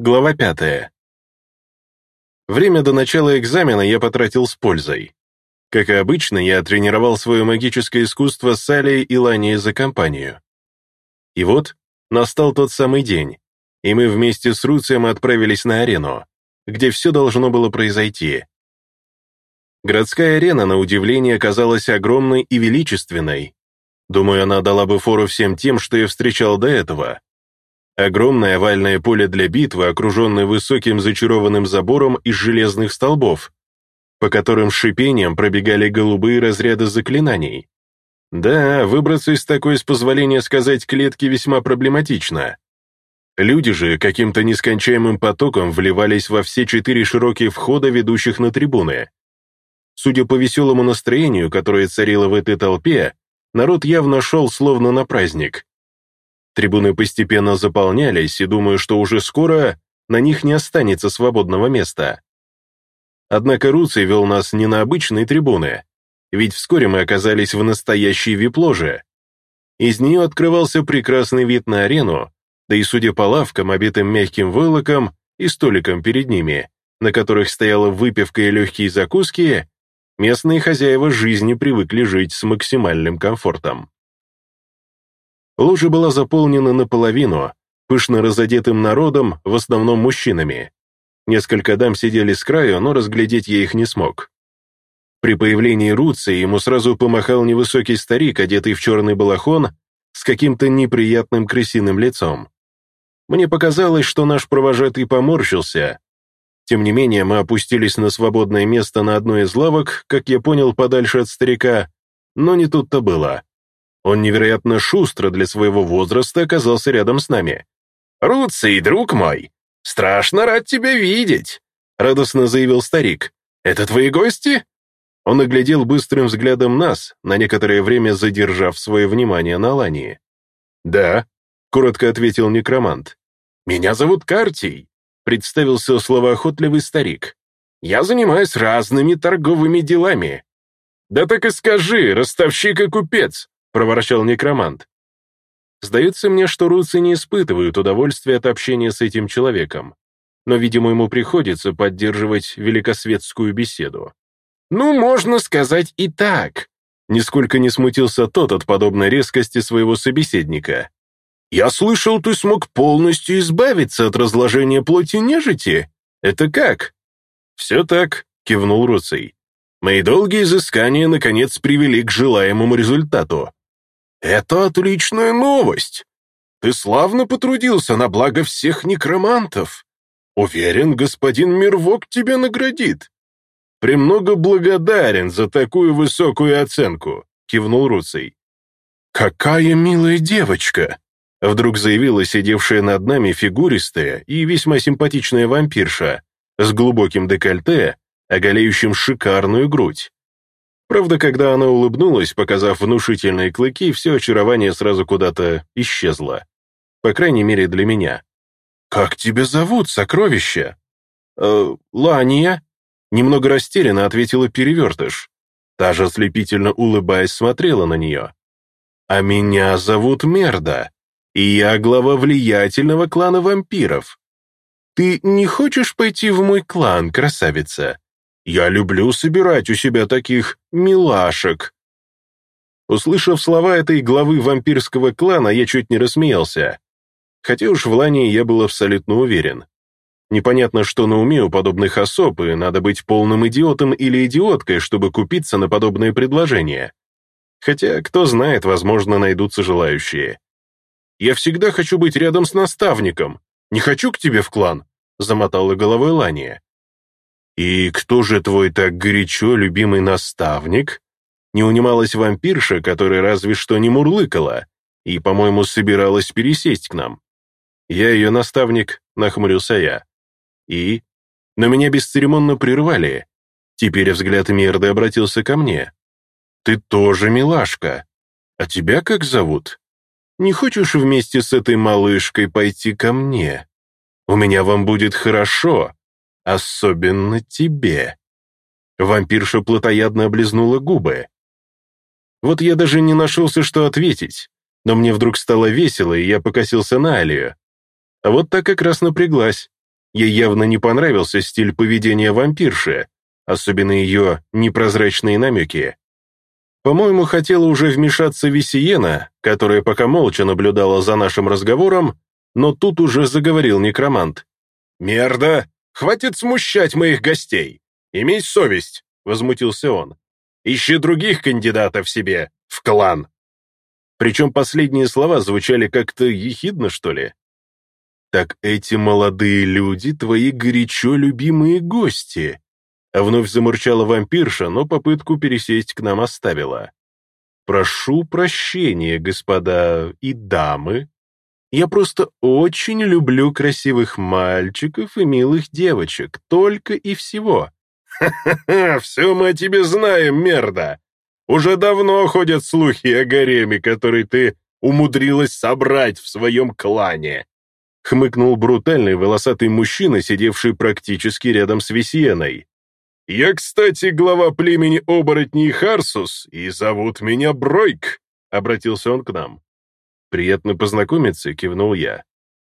Глава пятая. Время до начала экзамена я потратил с пользой. Как и обычно, я тренировал свое магическое искусство с Алией и Ланией за компанию. И вот, настал тот самый день, и мы вместе с Руцием отправились на арену, где все должно было произойти. Городская арена, на удивление, оказалась огромной и величественной. Думаю, она дала бы фору всем тем, что я встречал до этого. Огромное овальное поле для битвы, окруженное высоким зачарованным забором из железных столбов, по которым шипением пробегали голубые разряды заклинаний. Да, выбраться из такой, с позволения сказать, клетки весьма проблематично. Люди же каким-то нескончаемым потоком вливались во все четыре широкие входа, ведущих на трибуны. Судя по веселому настроению, которое царило в этой толпе, народ явно шел словно на праздник. Трибуны постепенно заполнялись, и думаю, что уже скоро на них не останется свободного места. Однако Руций вел нас не на обычные трибуны, ведь вскоре мы оказались в настоящей вип-ложе. Из нее открывался прекрасный вид на арену, да и судя по лавкам, обитым мягким войлоком и столикам перед ними, на которых стояла выпивка и легкие закуски, местные хозяева жизни привыкли жить с максимальным комфортом. Ложа была заполнена наполовину, пышно разодетым народом, в основном мужчинами. Несколько дам сидели с краю, но разглядеть я их не смог. При появлении Руци ему сразу помахал невысокий старик, одетый в черный балахон, с каким-то неприятным крысиным лицом. Мне показалось, что наш провожатый поморщился. Тем не менее, мы опустились на свободное место на одной из лавок, как я понял, подальше от старика, но не тут-то было. Он невероятно шустро для своего возраста оказался рядом с нами. «Руций, друг мой, страшно рад тебя видеть», — радостно заявил старик. «Это твои гости?» Он оглядел быстрым взглядом нас, на некоторое время задержав свое внимание на Лании. «Да», — коротко ответил некромант. «Меня зовут Картий», — представился словоохотливый старик. «Я занимаюсь разными торговыми делами». «Да так и скажи, ростовщик и купец», проворчал некромант. Сдается мне, что руцы не испытывают удовольствия от общения с этим человеком, но, видимо, ему приходится поддерживать великосветскую беседу. «Ну, можно сказать и так», — нисколько не смутился тот от подобной резкости своего собеседника. «Я слышал, ты смог полностью избавиться от разложения плоти нежити. Это как?» «Все так», — кивнул Руций. «Мои долгие изыскания, наконец, привели к желаемому результату. «Это отличная новость! Ты славно потрудился на благо всех некромантов. Уверен, господин Мирвок тебя наградит». «Премного благодарен за такую высокую оценку», — кивнул Руций. «Какая милая девочка!» — вдруг заявила сидевшая над нами фигуристая и весьма симпатичная вампирша с глубоким декольте, оголеющим шикарную грудь. Правда, когда она улыбнулась, показав внушительные клыки, все очарование сразу куда-то исчезло. По крайней мере, для меня. «Как тебя зовут, сокровище?» «Э, Лания», — немного растерянно ответила перевертыш. Та же ослепительно улыбаясь смотрела на нее. «А меня зовут Мерда, и я глава влиятельного клана вампиров. Ты не хочешь пойти в мой клан, красавица?» Я люблю собирать у себя таких милашек». Услышав слова этой главы вампирского клана, я чуть не рассмеялся. Хотя уж в Лане я был абсолютно уверен. Непонятно, что на уме у подобных особ, и надо быть полным идиотом или идиоткой, чтобы купиться на подобное предложение. Хотя, кто знает, возможно, найдутся желающие. «Я всегда хочу быть рядом с наставником. Не хочу к тебе в клан», — замотала головой Лания. «И кто же твой так горячо любимый наставник?» Не унималась вампирша, которая разве что не мурлыкала, и, по-моему, собиралась пересесть к нам. «Я ее наставник», — нахмурился я. «И?» Но меня бесцеремонно прервали. Теперь взгляд Мерды обратился ко мне. «Ты тоже милашка. А тебя как зовут? Не хочешь вместе с этой малышкой пойти ко мне? У меня вам будет хорошо, Особенно тебе. Вампирша плотоядно облизнула губы. Вот я даже не нашелся, что ответить, но мне вдруг стало весело, и я покосился на Алию. А вот так как раз напряглась. Ей явно не понравился стиль поведения вампирши, особенно ее непрозрачные намеки. По-моему, хотела уже вмешаться Висиена, которая пока молча наблюдала за нашим разговором, но тут уже заговорил некромант. «Мерда! Хватит смущать моих гостей! Имей совесть!» — возмутился он. «Ищи других кандидатов себе, в клан!» Причем последние слова звучали как-то ехидно, что ли. «Так эти молодые люди — твои горячо любимые гости!» Вновь замурчала вампирша, но попытку пересесть к нам оставила. «Прошу прощения, господа и дамы. Я просто очень люблю красивых мальчиков и милых девочек, только и всего». «Ха-ха-ха, все мы о тебе знаем, мерда. Уже давно ходят слухи о гареме, который ты умудрилась собрать в своем клане», хмыкнул брутальный волосатый мужчина, сидевший практически рядом с Весьеной. «Я, кстати, глава племени оборотней Харсус, и зовут меня Бройк», — обратился он к нам. «Приятно познакомиться», — кивнул я.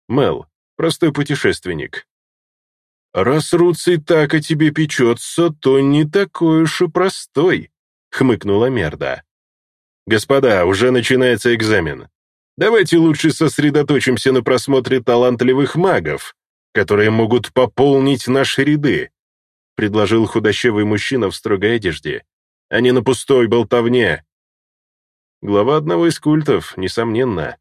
«Мел, простой путешественник». «Раз Руций так о тебе печется, то не такой уж и простой», — хмыкнула Мерда. «Господа, уже начинается экзамен. Давайте лучше сосредоточимся на просмотре талантливых магов, которые могут пополнить наши ряды предложил худощавый мужчина в строгой одежде, а не на пустой болтовне. Глава одного из культов, несомненно.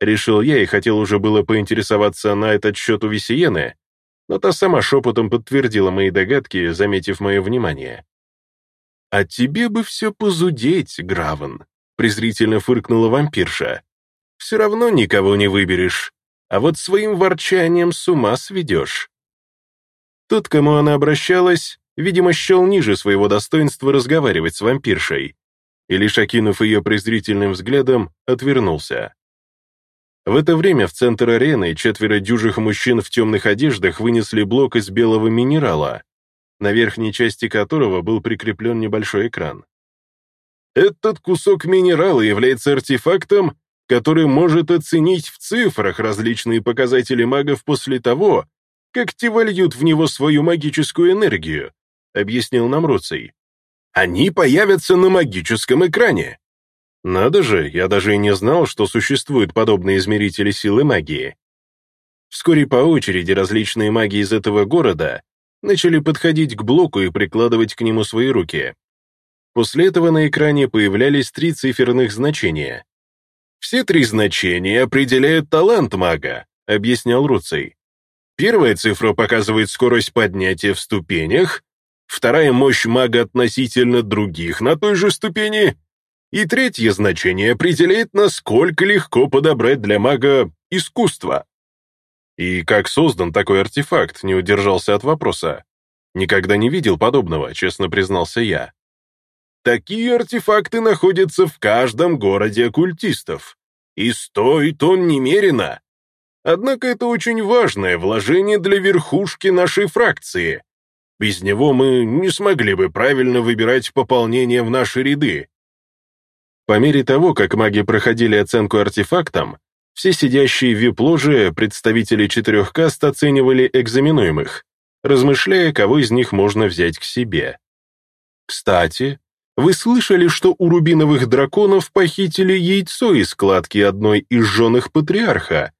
Решил я и хотел уже было поинтересоваться на этот счет у Весиены, но та сама шепотом подтвердила мои догадки, заметив мое внимание. «А тебе бы все позудеть, Граван», — презрительно фыркнула вампирша. «Все равно никого не выберешь, а вот своим ворчанием с ума сведешь». Тот, кому она обращалась, видимо, счел ниже своего достоинства разговаривать с вампиршей, и лишь окинув ее презрительным взглядом, отвернулся. В это время в центр арены четверо дюжих мужчин в темных одеждах вынесли блок из белого минерала, на верхней части которого был прикреплен небольшой экран. Этот кусок минерала является артефактом, который может оценить в цифрах различные показатели магов после того, как те вольют в него свою магическую энергию», — объяснил нам Руций. «Они появятся на магическом экране». Надо же, я даже и не знал, что существуют подобные измерители силы магии. Вскоре по очереди различные маги из этого города начали подходить к блоку и прикладывать к нему свои руки. После этого на экране появлялись три циферных значения. «Все три значения определяют талант мага», — объяснял Руций. Первая цифра показывает скорость поднятия в ступенях, вторая — мощь мага относительно других на той же ступени, и третье значение определяет, насколько легко подобрать для мага искусство. И как создан такой артефакт, не удержался от вопроса. Никогда не видел подобного, честно признался я. Такие артефакты находятся в каждом городе оккультистов. И стоит он немерено. Однако это очень важное вложение для верхушки нашей фракции. Без него мы не смогли бы правильно выбирать пополнение в наши ряды. По мере того, как маги проходили оценку артефактам, все сидящие в вип-ложе представители четырех каст оценивали экзаменуемых, размышляя, кого из них можно взять к себе. Кстати, вы слышали, что у рубиновых драконов похитили яйцо из складки одной из женых патриарха,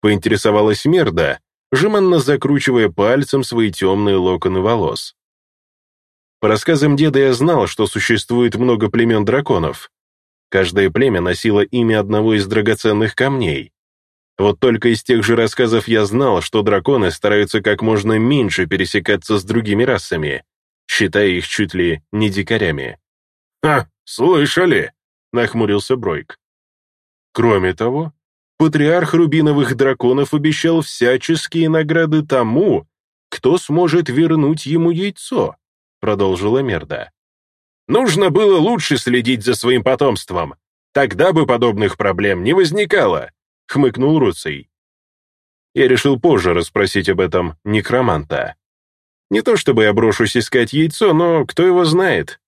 Поинтересовалась Мерда, жеманно закручивая пальцем свои темные локоны волос. По рассказам деда я знал, что существует много племен драконов. Каждое племя носило имя одного из драгоценных камней. Вот только из тех же рассказов я знал, что драконы стараются как можно меньше пересекаться с другими расами, считая их чуть ли не дикарями. «А, слышали?» — нахмурился Бройк. Кроме того, Патриарх рубиновых драконов обещал всяческие награды тому, кто сможет вернуть ему яйцо, продолжила Мерда. Нужно было лучше следить за своим потомством. Тогда бы подобных проблем не возникало, хмыкнул Руций. Я решил позже расспросить об этом некроманта. Не то чтобы я брошусь искать яйцо, но кто его знает.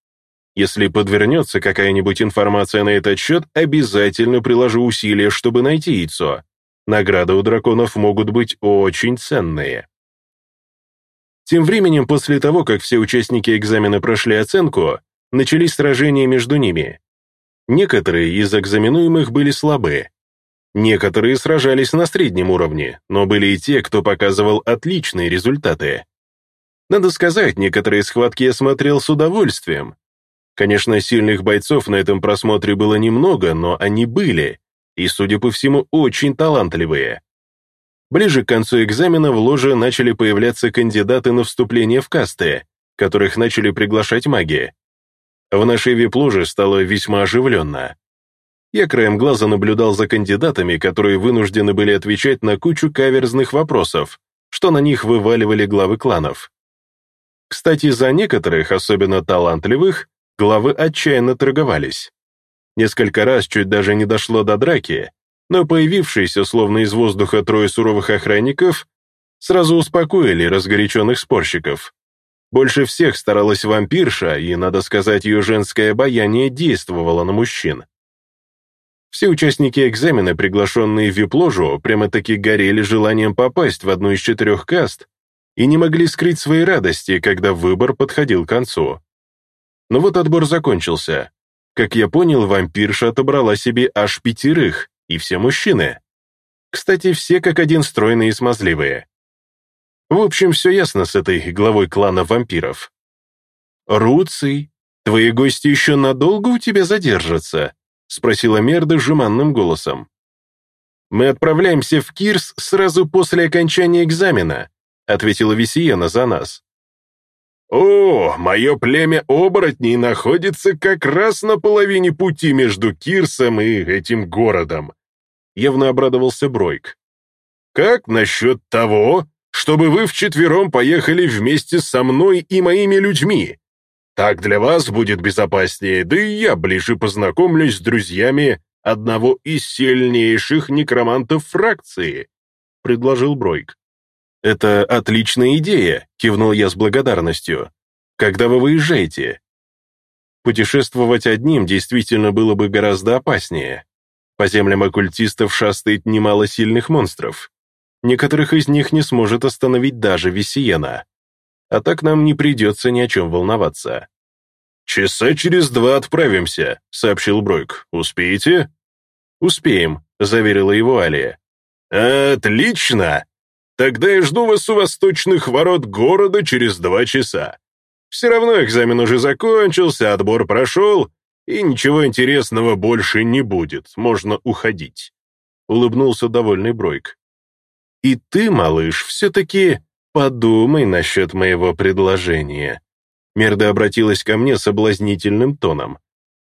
Если подвернется какая-нибудь информация на этот счет, обязательно приложу усилия, чтобы найти яйцо. Награды у драконов могут быть очень ценные. Тем временем, после того, как все участники экзамена прошли оценку, начались сражения между ними. Некоторые из экзаменуемых были слабы. Некоторые сражались на среднем уровне, но были и те, кто показывал отличные результаты. Надо сказать, некоторые схватки я смотрел с удовольствием. Конечно, сильных бойцов на этом просмотре было немного, но они были, и, судя по всему, очень талантливые. Ближе к концу экзамена в ложе начали появляться кандидаты на вступление в касты, которых начали приглашать маги. В нашей вип-ложе стало весьма оживленно. Я краем глаза наблюдал за кандидатами, которые вынуждены были отвечать на кучу каверзных вопросов, что на них вываливали главы кланов. Кстати, за некоторых, особенно талантливых, главы отчаянно торговались. Несколько раз чуть даже не дошло до драки, но появившиеся словно из воздуха трое суровых охранников сразу успокоили разгоряченных спорщиков. Больше всех старалась вампирша, и, надо сказать, ее женское обаяние действовало на мужчин. Все участники экзамена, приглашенные в вип-ложу, прямо-таки горели желанием попасть в одну из четырех каст и не могли скрыть своей радости, когда выбор подходил к концу. Но вот отбор закончился. Как я понял, вампирша отобрала себе аж пятерых, и все мужчины. Кстати, все как один стройные и смазливые. В общем, все ясно с этой главой клана вампиров. «Руций, твои гости еще надолго у тебя задержатся?» спросила Мерда жеманным голосом. «Мы отправляемся в Кирс сразу после окончания экзамена», ответила Висиена за нас. «О, мое племя оборотней находится как раз на половине пути между Кирсом и этим городом», явно обрадовался Бройк. «Как насчет того, чтобы вы вчетвером поехали вместе со мной и моими людьми? Так для вас будет безопаснее, да и я ближе познакомлюсь с друзьями одного из сильнейших некромантов фракции», — предложил Бройк. «Это отличная идея», — кивнул я с благодарностью. «Когда вы выезжаете?» Путешествовать одним действительно было бы гораздо опаснее. По землям оккультистов шастает немало сильных монстров. Некоторых из них не сможет остановить даже Весиена. А так нам не придется ни о чем волноваться. «Часа через два отправимся», — сообщил Бройк. «Успеете?» «Успеем», — заверила его Алия. «Отлично!» Тогда я жду вас у восточных ворот города через два часа. Все равно экзамен уже закончился, отбор прошел, и ничего интересного больше не будет, можно уходить», — улыбнулся довольный Бройк. «И ты, малыш, все-таки подумай насчет моего предложения». Мерда обратилась ко мне соблазнительным тоном.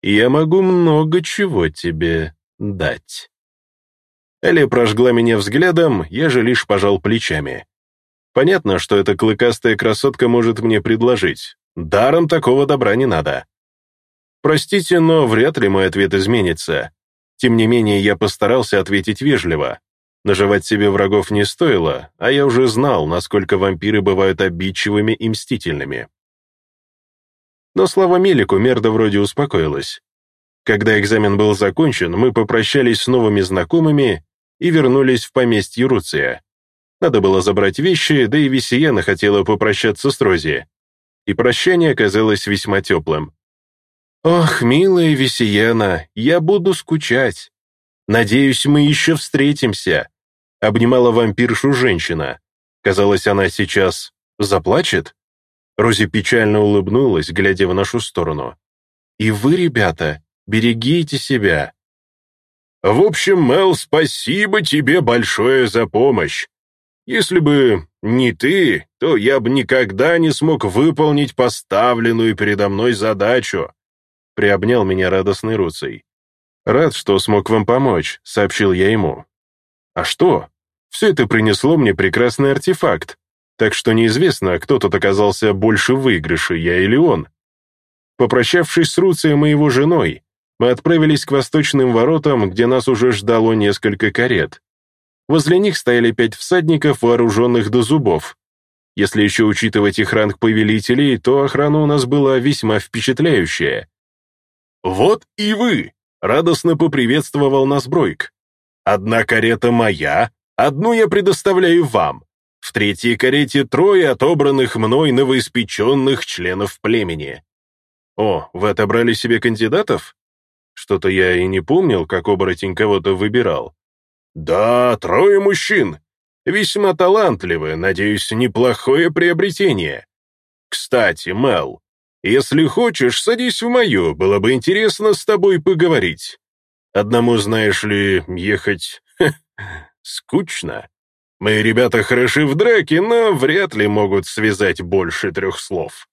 «Я могу много чего тебе дать». Эля прожгла меня взглядом, я же лишь пожал плечами. Понятно, что эта клыкастая красотка может мне предложить. Даром такого добра не надо. Простите, но вряд ли мой ответ изменится. Тем не менее, я постарался ответить вежливо. Наживать себе врагов не стоило, а я уже знал, насколько вампиры бывают обидчивыми и мстительными. Но слава Мелику, Мерда вроде успокоилась. Когда экзамен был закончен, мы попрощались с новыми знакомыми и вернулись в поместье Руция. Надо было забрать вещи, да и Висияна хотела попрощаться с Рози. И прощание оказалось весьма теплым. «Ох, милая Висияна, я буду скучать. Надеюсь, мы еще встретимся», — обнимала вампиршу женщина. Казалось, она сейчас заплачет. Рози печально улыбнулась, глядя в нашу сторону. «И вы, ребята, берегите себя. В общем, Мел, спасибо тебе большое за помощь. Если бы не ты, то я бы никогда не смог выполнить поставленную передо мной задачу. Приобнял меня радостный Руций. Рад, что смог вам помочь, сообщил я ему. А что? Все это принесло мне прекрасный артефакт, так что неизвестно, кто тут оказался больше в выигрыше, я или он. Попрощавшись с Руцием и его женой, мы отправились к восточным воротам, где нас уже ждало несколько карет. Возле них стояли пять всадников, вооруженных до зубов. Если еще учитывать их ранг повелителей, то охрана у нас была весьма впечатляющая. «Вот и вы!» — радостно поприветствовал нас Бройк. «Одна карета моя, одну я предоставляю вам, в третьей карете трое отобранных мной новоиспеченных членов племени. О, вы отобрали себе кандидатов? Что-то я и не помнил, как оборотень кого-то выбирал. Да, трое мужчин. Весьма талантливы, надеюсь, неплохое приобретение. Кстати, Мел, если хочешь, садись в мою, было бы интересно с тобой поговорить. Одному, знаешь ли, ехать скучно. Мои ребята хороши в драке, но вряд ли могут связать больше трех слов.